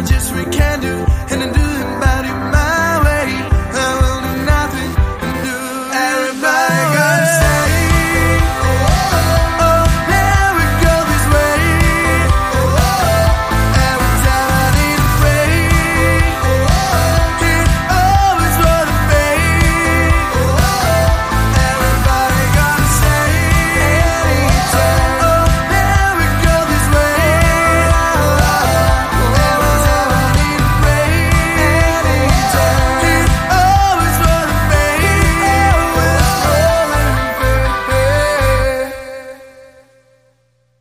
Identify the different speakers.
Speaker 1: we can do